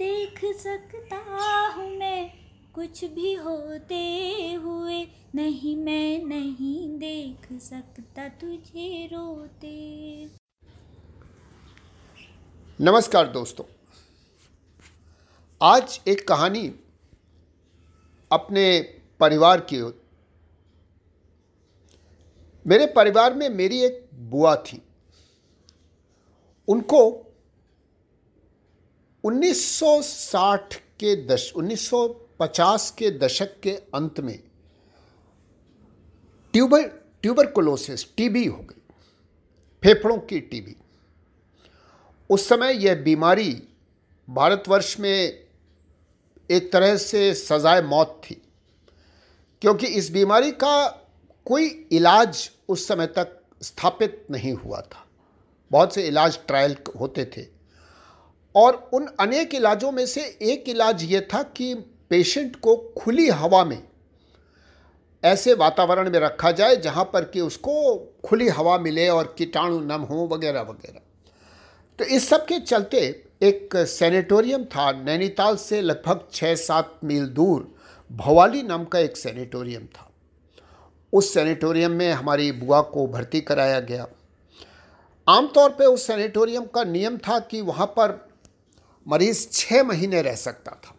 देख सकता हूँ मैं। कुछ भी होते हुए नहीं मैं नहीं देख सकता तुझे रोते। नमस्कार दोस्तों। आज एक कहानी अपने परिवार की मेरे परिवार में मेरी एक बुआ थी। उनको 1960 के दश 1950 के दशक के अंत में ट्यूबर, ट्यूबरकुलोसिस टीबी हो गई, फेफड़ों की टीबी उस समय यह बीमारी भारतवर्ष में एक तरह से सजाए मौत थी, क्योंकि इस बीमारी का कोई इलाज उस समय तक स्थापित नहीं हुआ था। बहुत से इलाज ट्रायल होते थे। और उन अनेक इलाजों में से एक इलाज ये था कि पेशेंट को खुली हवा में ऐसे वातावरण में रखा जाए जहाँ पर कि उसको खुली हवा मिले और कीटाणु नम हो वगैरह वगैरह। तो इस सब के चलते एक सैनिटोरियम था, नैनीताल से लगभग छः सात मील दूर, भवाली नाम का एक सैनिटोरियम था। उस सैनिटोरियम में हमारी बुआ को भर्ती कराया गया। आमतौर पे उस सैनिटोरियम का नियम था कि वहाँ पर मरीज़ छः महीने रह सकता था।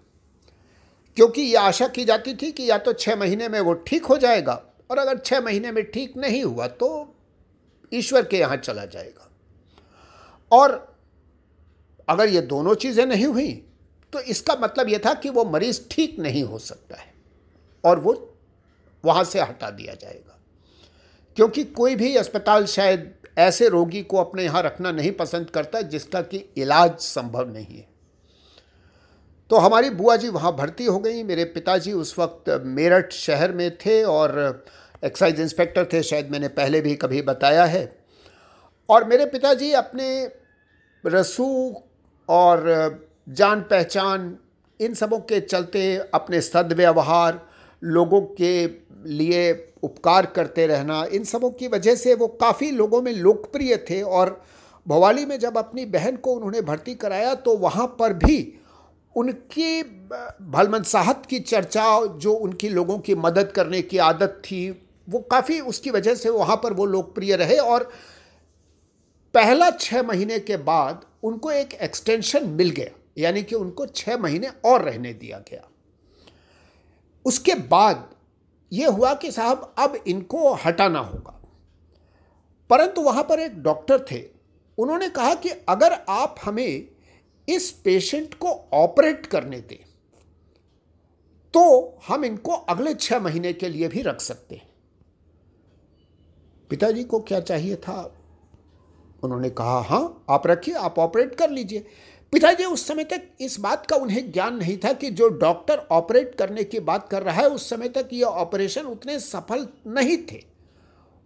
क्योंकि ये आशा की जाती थी कि या तो छः महीने में वो ठीक हो जाएगा और अगर छः महीने में ठीक नहीं हुआ तो ईश्वर के यहाँ चला जाएगा। और अगर ये दोनों चीज़ें नहीं हुई तो इसका मतलब ये था कि वो मरीज़ ठीक नहीं हो सकता है और वो वहाँ से हटा दिया जाएगा। क्योंकि कोई भी अस्पताल शायद ऐसे रोगी को अपने यहाँ रखना नहीं पसंद करता जिसका कि इलाज संभव नहीं है। तो हमारी बुआ जी वहाँ भर्ती हो गई। मेरे पिताजी उस वक्त मेरठ शहर में थे और एक्साइज इंस्पेक्टर थे, शायद मैंने पहले भी कभी बताया है। और मेरे पिताजी अपने रसूख और जान पहचान इन सबों के चलते अपने सदव्यवहार, लोगों के लिए उपकार करते रहना, इन सबों की वजह से वो काफ़ी लोगों में लोकप्रिय थे। और भवाली में जब अपनी बहन को उन्होंने भर्ती कराया तो वहाँ पर भी उनकी भलमनसाहत की चर्चा जो उनकी लोगों की मदद करने की आदत थी, वो काफ़ी उसकी वजह से वहाँ पर वो लोकप्रिय रहे और पहला छः महीने के बाद उनको एक एक्सटेंशन मिल गया, यानी कि उनको छः महीने और रहने दिया गया। उसके बाद ये हुआ कि साहब, अब इनको हटाना होगा। परंतु वहाँ पर एक डॉक्टर थे, उन्होंने कहा कि अगर आप हमें इस पेशेंट को ऑपरेट करने दें तो हम इनको अगले छः महीने के लिए भी रख सकते हैं। पिताजी को क्या चाहिए था? उन्होंने कहा हाँ आप रखिए, आप ऑपरेट कर लीजिए। पिताजी उस समय तक इस बात का उन्हें ज्ञान नहीं था कि जो डॉक्टर ऑपरेट करने की बात कर रहा है, उस समय तक ये ऑपरेशन उतने सफल नहीं थे।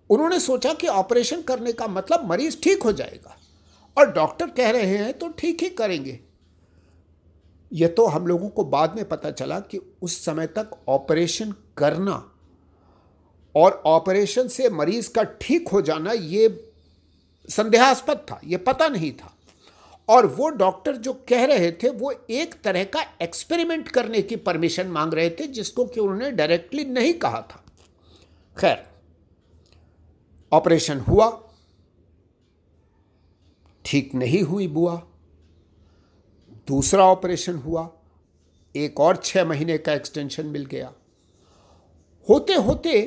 उन्होंने सोचा कि ऑपरेशन करने का मतलब मरीज़ ठीक हो जाएगा। और डॉक्टर कह रहे हैं तो ठीक ही करेंगे। यह तो हम लोगों को बाद में पता चला कि उस समय तक ऑपरेशन करना और ऑपरेशन से मरीज़ का ठीक हो जाना ये संदेहास्पद था, ये पता नहीं था। और वो डॉक्टर जो कह रहे थे, वो एक तरह का एक्सपेरिमेंट करने की परमिशन मांग रहे थे, जिसको कि उन्होंने डायरेक्टली नहीं कहा था। खैर, ऑपरेशन हुआ ठीक नहीं हुई बुआ। दूसरा ऑपरेशन हुआ। एक और छह महीने का एक्सटेंशन मिल गया। होते होते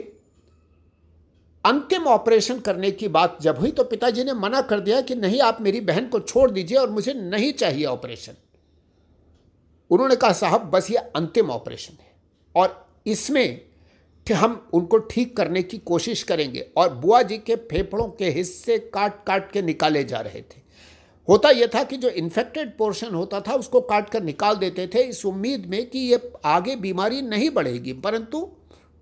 अंतिम ऑपरेशन करने की बात जब हुई तो पिताजी ने मना कर दिया कि नहीं, आप मेरी बहन को छोड़ दीजिए और मुझे नहीं चाहिए ऑपरेशन। उन्होंने कहा, साहब, बस ये अंतिम ऑपरेशन है और इसमें हम उनको ठीक करने की कोशिश करेंगे। और बुआ जी के फेफड़ों के हिस्से काट काट के निकाले जा रहे थे। होता यह था कि जो इन्फेक्टेड पोर्शन होता था, उसको काट कर निकाल देते थे इस उम्मीद में कि ये आगे बीमारी नहीं बढ़ेगी, परंतु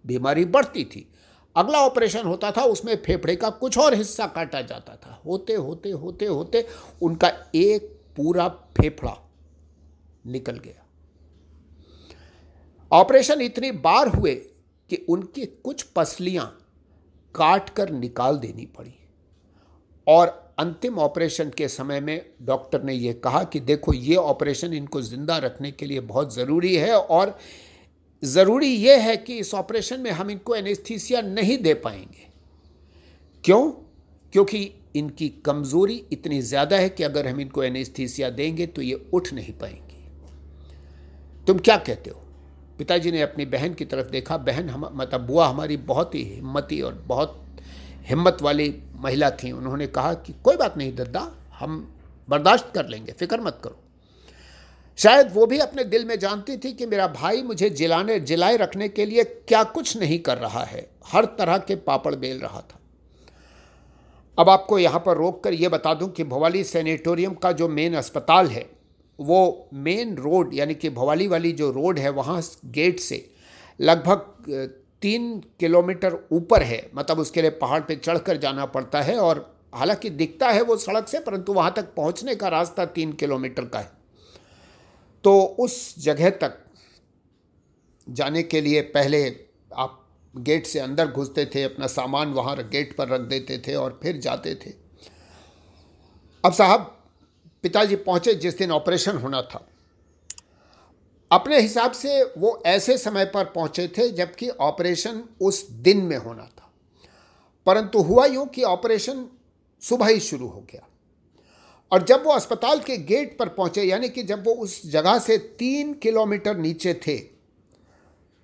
बीमारी बढ़ती थी। अगला ऑपरेशन होता था, उसमें फेफड़े का कुछ और हिस्सा काटा जाता था। होते होते होते होते उनका एक पूरा फेफड़ा निकल गया। ऑपरेशन इतनी बार हुए कि उनकी कुछ पसलियाँ काट कर निकाल देनी पड़ी। और अंतिम ऑपरेशन के समय में डॉक्टर ने ये कहा कि देखो, ये ऑपरेशन इनको ज़िंदा रखने के लिए बहुत ज़रूरी है और ज़रूरी ये है कि इस ऑपरेशन में हम इनको एनेस्थीसिया नहीं दे पाएँगे। क्यों? क्योंकि इनकी कमज़ोरी इतनी ज़्यादा है कि अगर हम इनको एनेस्थीसिया देंगे तो ये उठ नहीं पाएँगी। तुम क्या कहते हो? पिताजी ने अपनी बहन की तरफ़ देखा, बहन, हम मतलब बुआ हमारी बहुत ही हिम्मती और बहुत हिम्मत वाली महिला थी। उन्होंने कहा कि कोई बात नहीं, दद्दा, हम बर्दाश्त कर लेंगे, फ़िक्र मत करो। शायद वो भी अपने दिल में जानती थी कि मेरा भाई मुझे जिलाने, जिलाए रखने के लिए क्या कुछ नहीं कर रहा है। हर तरह के पापड़ बेल रहा था। अब आपको यहाँ पर रोक कर ये बता दूँ कि भवाली सैनिटोरियम का जो मेन अस्पताल है, वो मेन रोड, यानी कि भवाली वाली जो रोड है, वहाँ गेट से लगभग तीन किलोमीटर ऊपर है मतलब उसके लिए पहाड़ पे चढ़कर जाना पड़ता है और हालाँकि दिखता है वो सड़क से, परंतु वहाँ तक पहुँचने का रास्ता तीन किलोमीटर का है। तो उस जगह तक जाने के लिए पहले आप गेट से अंदर घुसते थे, अपना सामान वहाँ गेट पर रख देते थे और फिर जाते थे। अब साहब, पिताजी पहुँचे जिस दिन ऑपरेशन होना था। अपने हिसाब से वो ऐसे समय पर पहुँचे थे जबकि ऑपरेशन उस दिन में होना था। परंतु हुआ यूँ कि ऑपरेशन सुबह ही शुरू हो गया। और जब वो अस्पताल के गेट पर पहुँचे, यानी कि जब वो उस जगह से तीन किलोमीटर नीचे थे,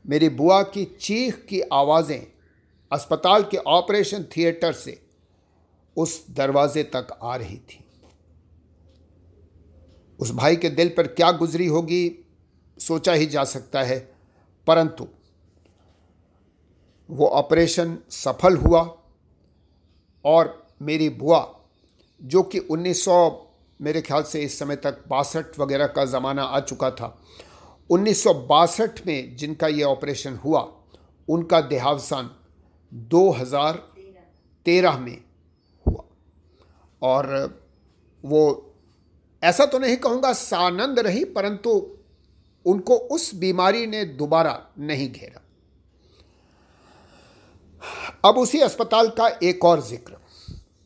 मेरी बुआ की चीख की आवाज़ें अस्पताल के ऑपरेशन थिएटर से उस दरवाजे तक आ रही थी। उस भाई के दिल पर क्या गुजरी होगी सोचा ही जा सकता है। परंतु वो ऑपरेशन सफल हुआ और मेरी बुआ, जो कि 1900 मेरे ख्याल से इस समय तक बासठ वगैरह का ज़माना आ चुका था, उन्नीस सौ बासठ में जिनका ये ऑपरेशन हुआ, उनका देहावसान 2013 में हुआ। और वो ऐसा तो नहीं कहूँगा सानंद रही, परंतु उनको उस बीमारी ने दोबारा नहीं घेरा। अब उसी अस्पताल का एक और ज़िक्र।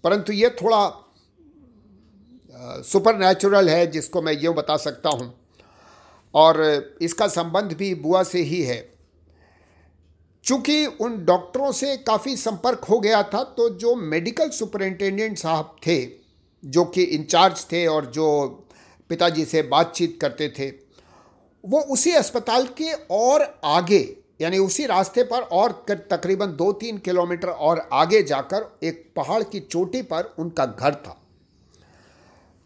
परंतु यह थोड़ा सुपर है, जिसको मैं ये बता सकता हूँ। और इसका संबंध भी बुआ से ही है। चूँकि उन डॉक्टरों से काफ़ी संपर्क हो गया था तो जो मेडिकल सुपरिंटेंडेंट साहब थे, जो कि इंचार्ज थे और जो पिताजी से बातचीत करते थे वो उसी अस्पताल के और आगे, यानी उसी रास्ते पर और तकरीबन दो तीन किलोमीटर और आगे जाकर एक पहाड़ की चोटी पर उनका घर था।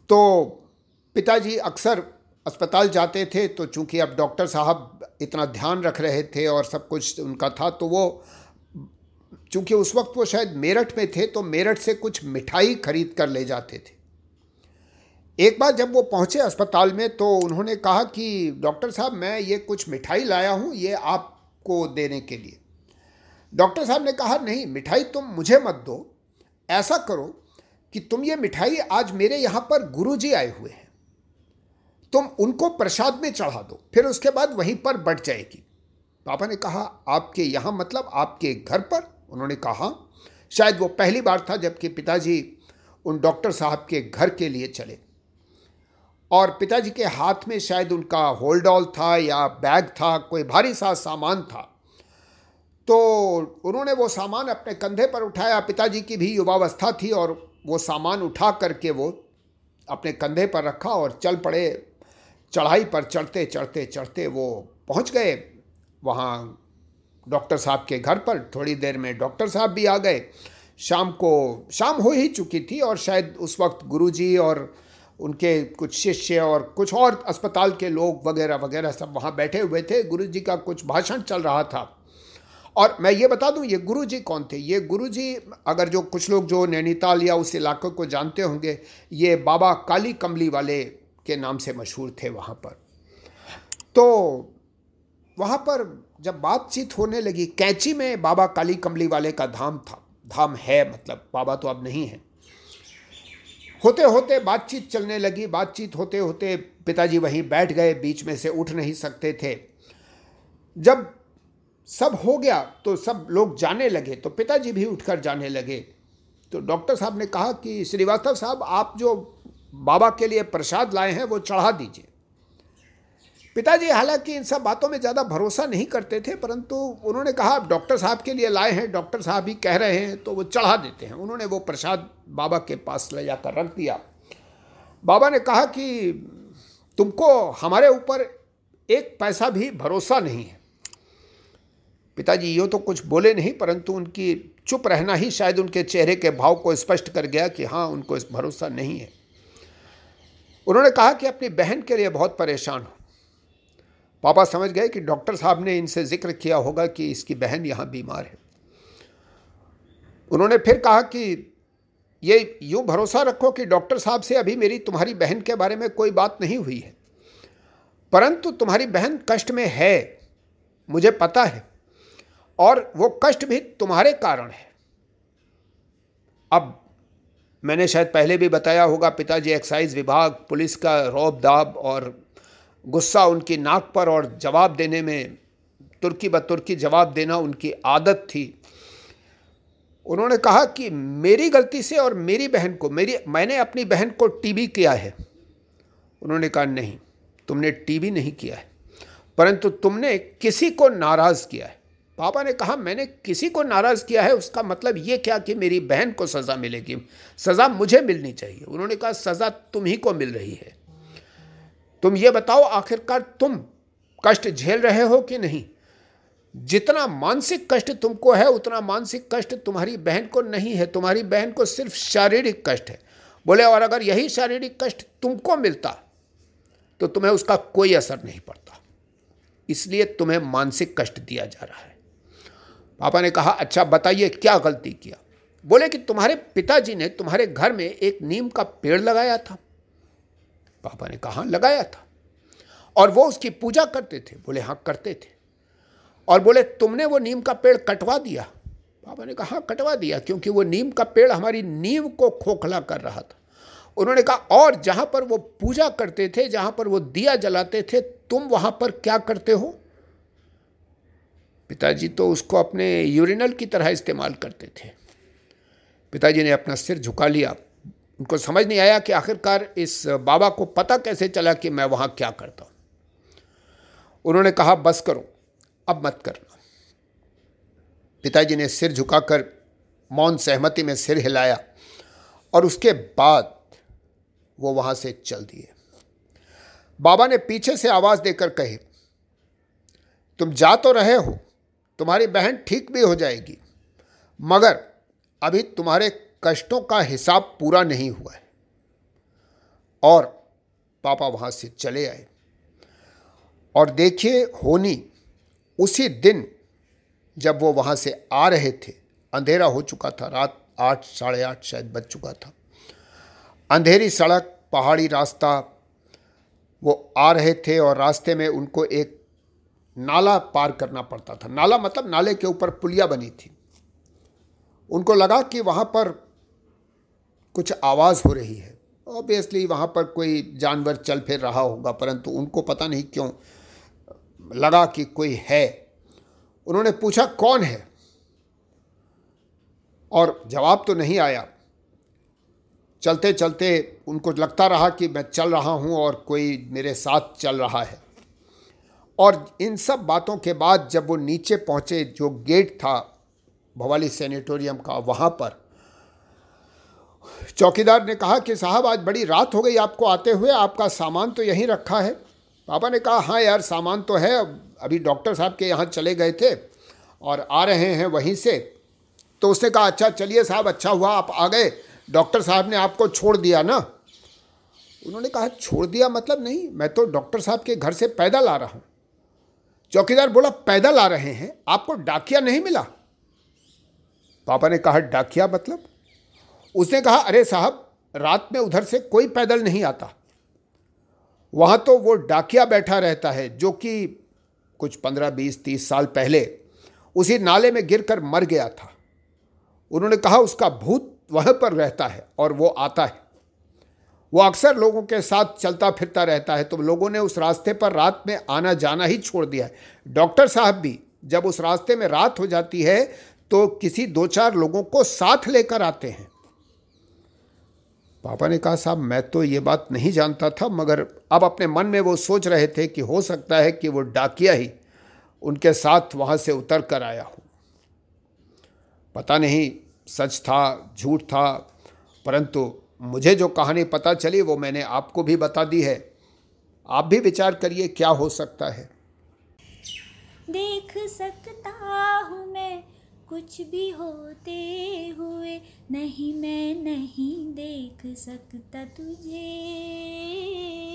तो पिताजी अक्सर अस्पताल जाते थे तो चूँकि अब डॉक्टर साहब इतना ध्यान रख रहे थे और सब कुछ उनका था तो वो चूँकि उस वक्त वो शायद मेरठ में थे तो मेरठ से कुछ मिठाई खरीद कर ले जाते थे। एक बार जब वो पहुँचे अस्पताल में तो उन्होंने कहा कि, डॉक्टर साहब, मैं ये कुछ मिठाई लाया हूँ, ये आपको देने के लिए। डॉक्टर साहब ने कहा, नहीं, मिठाई तुम मुझे मत दो। ऐसा करो कि तुम ये मिठाई आज मेरे यहाँ पर गुरुजी आए हुए हैं। तुम उनको प्रसाद में चढ़ा दो, फिर उसके बाद वहीं पर बढ़ जाएगी। पापा ने कहा, आपके यहाँ मतलब आपके घर पर? उन्होंने कहा, शायद वो पहली बार था जबकि पिताजी उन डॉक्टर साहब के घर के लिए चले। और पिताजी के हाथ में शायद उनका होल्डॉल था या बैग था, कोई भारी सा सामान था। तो उन्होंने वो सामान अपने कंधे पर उठाया। पिताजी की भी युवावस्था थी और वो सामान उठा करके वो अपने कंधे पर रखा और चल पड़े। चढ़ाई पर चढ़ते चढ़ते चढ़ते वो पहुँच गए। वहाँ डॉक्टर साहब के घर पर थोड़ी देर में डॉक्टर साहब भी आ गए। शाम को, शाम हो ही चुकी थी और शायद उस वक्त गुरुजी और उनके कुछ शिष्य और कुछ और अस्पताल के लोग वगैरह वगैरह सब वहाँ बैठे हुए थे। गुरुजी का कुछ भाषण चल रहा था। और मैं ये बता दूँ, ये गुरुजी कौन थे? ये गुरुजी, अगर जो कुछ लोग जो नैनीताल या उस इलाके को जानते होंगे, ये बाबा काली कमली वाले के नाम से मशहूर थे वहाँ पर। तो वहाँ पर जब बातचीत होने लगी, कैंची में बाबा काली कमली वाले का धाम था। धाम है मतलब बाबा तो अब नहीं है। होते होते बातचीत चलने लगी। बातचीत होते होते पिताजी वहीं बैठ गए, बीच में से उठ नहीं सकते थे। जब सब हो गया तो सब लोग जाने लगे तो पिताजी भी उठकर जाने लगे। तो डॉक्टर साहब ने कहा कि, श्रीवास्तव साहब, आप जो बाबा के लिए प्रसाद लाए हैं, वो चढ़ा दीजिए। पिताजी हालाँकि इन सब बातों में ज़्यादा भरोसा नहीं करते थे, परंतु उन्होंने कहा आप डॉक्टर साहब के लिए लाए हैं, डॉक्टर साहब ही कह रहे हैं तो वो चढ़ा देते हैं। उन्होंने वो प्रसाद बाबा के पास ले जाकर रख दिया। बाबा ने कहा कि, तुमको हमारे ऊपर एक पैसा भी भरोसा नहीं है। पिताजी, यो तो कुछ बोले नहीं, परंतु उनकी चुप रहना ही शायद उनके चेहरे के भाव को स्पष्ट कर गया कि हाँ उनको इस भरोसा नहीं है। उन्होंने कहा कि, अपनी बहन के लिए बहुत परेशान हो। पापा समझ गए कि डॉक्टर साहब ने इनसे ज़िक्र किया होगा कि इसकी बहन यहाँ बीमार है। उन्होंने फिर कहा कि ये यूँ भरोसा रखो कि डॉक्टर साहब से अभी मेरी तुम्हारी बहन के बारे में कोई बात नहीं हुई है। परंतु तुम्हारी बहन कष्ट में है, मुझे पता है, और वो कष्ट भी तुम्हारे कारण है। अब मैंने शायद पहले भी बताया होगा, पिताजी एक्साइज विभाग, पुलिस का रौब दाब और गुस्सा उनकी नाक पर और जवाब देने में, तुर्की ब तुर्की जवाब देना उनकी आदत थी। उन्होंने कहा कि मेरी गलती से और मेरी बहन को, मेरी, मैंने अपनी बहन को टीबी किया है। उन्होंने कहा, नहीं, तुमने टीबी नहीं किया है, परंतु तुमने किसी को नाराज़ किया है। पापा ने कहा, मैंने किसी को नाराज़ किया है, उसका मतलब ये क्या कि मेरी बहन को सज़ा मिलेगी, सज़ा मुझे मिलनी चाहिए? उन्होंने कहा, सज़ा तुम ही को मिल रही है। तुम ये बताओ आखिरकार तुम कष्ट झेल रहे हो कि नहीं? जितना मानसिक कष्ट तुमको है, उतना मानसिक कष्ट तुम्हारी बहन को नहीं है। तुम्हारी बहन को सिर्फ़ शारीरिक कष्ट है। बोले, और अगर यही शारीरिक कष्ट तुमको मिलता तो तुम्हें उसका कोई असर नहीं पड़ता। इसलिए तुम्हें मानसिक कष्ट दिया जा रहा है। पापा ने कहा अच्छा बताइए, क्या गलती किया? बोले कि, तुम्हारे पिताजी ने तुम्हारे घर में एक नीम का पेड़ लगाया था। पापा ने कहा, लगाया था। और वो उसकी पूजा करते थे, बोले हाँ करते थे। और बोले, तुमने वो नीम का पेड़ कटवा दिया? पापा ने कहा हाँ कटवा दिया, क्योंकि वो नीम का पेड़ हमारी नींव को खोखला कर रहा था। उन्होंने कहा, और जहाँ पर वो पूजा करते थे, जहाँ पर वो दिया जलाते थे, तुम वहाँ पर क्या करते हो? पिताजी तो उसको अपने यूरिनल की तरह इस्तेमाल करते थे। पिताजी ने अपना सिर झुका लिया। उनको समझ नहीं आया कि आखिरकार इस बाबा को पता कैसे चला कि मैं वहाँ क्या करता हूँ। उन्होंने कहा, बस करो, अब मत करना। पिताजी ने सिर झुकाकर मौन सहमति में सिर हिलाया और उसके बाद वो वहाँ से चल दिए। बाबा ने पीछे से आवाज़ देकर कहे, तुम जा तो रहे हो, तुम्हारी बहन ठीक भी हो जाएगी, मगर अभी तुम्हारे कष्टों का हिसाब पूरा नहीं हुआ है। और पापा वहाँ से चले आए। और देखिए, होनी उसी दिन जब वो वहाँ से आ रहे थे, अंधेरा हो चुका था, रात आठ, साढ़े आठ शायद बज चुका था। अंधेरी सड़क, पहाड़ी रास्ता, वो आ रहे थे और रास्ते में उनको एक नाला पार करना पड़ता था। नाला मतलब नाले के ऊपर पुलिया बनी थी। उनको लगा कि वहाँ पर कुछ आवाज़ हो रही है। ऑब्वियसली वहाँ पर कोई जानवर चल फिर रहा होगा, परंतु उनको पता नहीं क्यों लगा कि कोई है। उन्होंने पूछा, कौन है? और जवाब तो नहीं आया। चलते चलते उनको लगता रहा कि मैं चल रहा हूँ और कोई मेरे साथ चल रहा है। और इन सब बातों के बाद जब वो नीचे पहुँचे, जो गेट था भवाली सेनेटोरियम का, वहाँ पर चौकीदार ने कहा कि साहब, आज बड़ी रात हो गई आपको आते हुए, आपका सामान तो यहीं रखा है। पापा ने कहा हाँ यार, सामान तो है, अभी डॉक्टर साहब के यहाँ चले गए थे और आ रहे हैं वहीं से। तो उसने कहा अच्छा चलिए साहब अच्छा हुआ, आप आ गए, डॉक्टर साहब ने आपको छोड़ दिया ना? उन्होंने कहा, छोड़ दिया मतलब नहीं, मैं तो डॉक्टर साहब के घर से पैदल आ रहा हूँ। चौकीदार बोला, पैदल आ रहे हैं, आपको डाकिया नहीं मिला? पापा ने कहा, डाकिया मतलब? उसने कहा, अरे साहब, रात में उधर से कोई पैदल नहीं आता। वहाँ तो वो डाकिया बैठा रहता है, जो कि कुछ पंद्रह, बीस, तीस साल पहले उसी नाले में गिरकर मर गया था। उन्होंने कहा, उसका भूत वहाँ पर रहता है और वो आता है। वो अक्सर लोगों के साथ चलता फिरता रहता है तो लोगों ने उस रास्ते पर रात में आना जाना ही छोड़ दिया है। डॉक्टर साहब भी जब उस रास्ते में रात हो जाती है तो किसी दो चार लोगों को साथ लेकर आते हैं। पापा ने कहा, साहब, मैं तो ये बात नहीं जानता था, मगर अब अपने मन में वो सोच रहे थे कि हो सकता है कि वो डाकिया ही उनके साथ वहाँ से उतर कर आया हो। पता नहीं, सच था, झूठ था, परंतु मुझे जो कहानी पता चली, वो मैंने आपको भी बता दी है। आप भी विचार करिए, क्या हो सकता है? देख सकता हूँ मैं कुछ भी होते हुए नहीं मैं नहीं देख सकता तुझे।